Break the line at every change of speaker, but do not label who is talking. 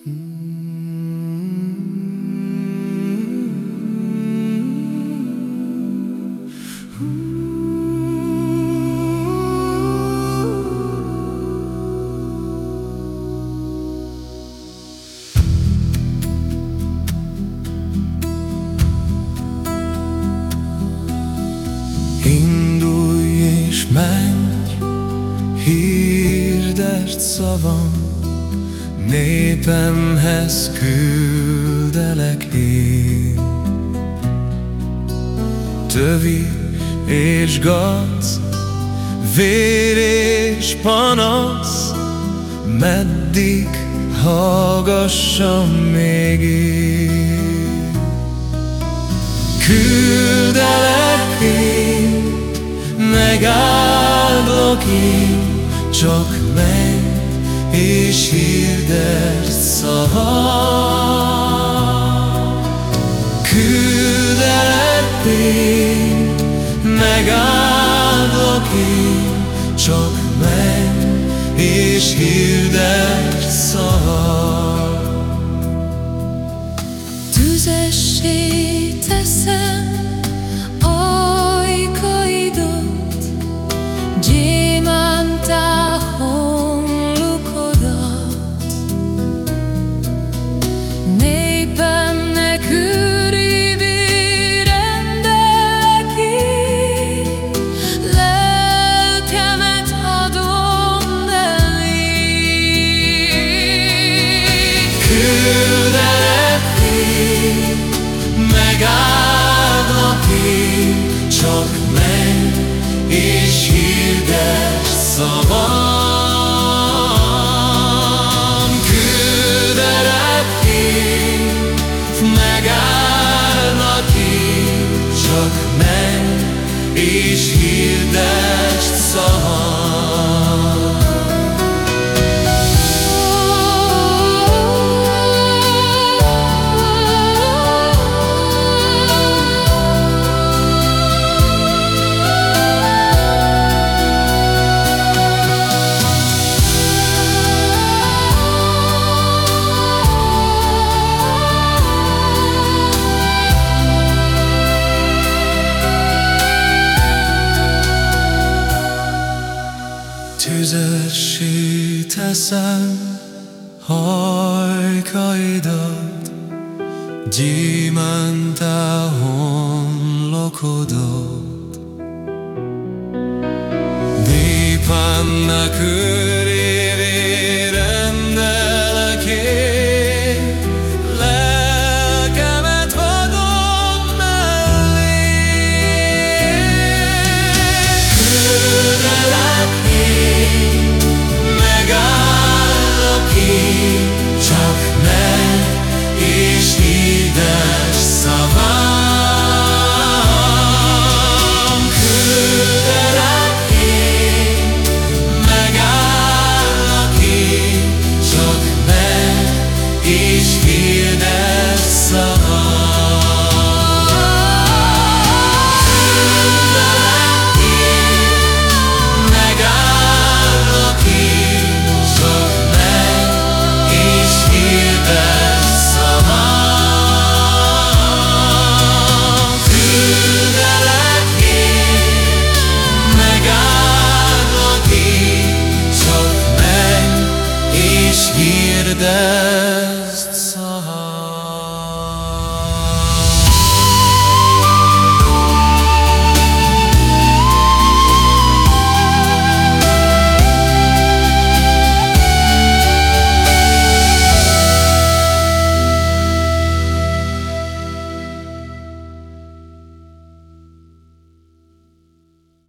Indulj és menj, hirdest szavam, Népemhez küldelek én. Tövi és gac, vér és panasz, Meddig hallgassam még én. Küldelek én, megáldok én, csak menj és hirdest szavam. Küldelek én, megáldok én, csak menj és hirdest szavam. Küldelek én, megáldlak én, csak menj és hirdesd szavam. Tüzessé teszem hajkaidat, Gyémántá homlokodat. Népemnek őrévé rendelek én, Lelkemet adom mellé. Küldelek én, that.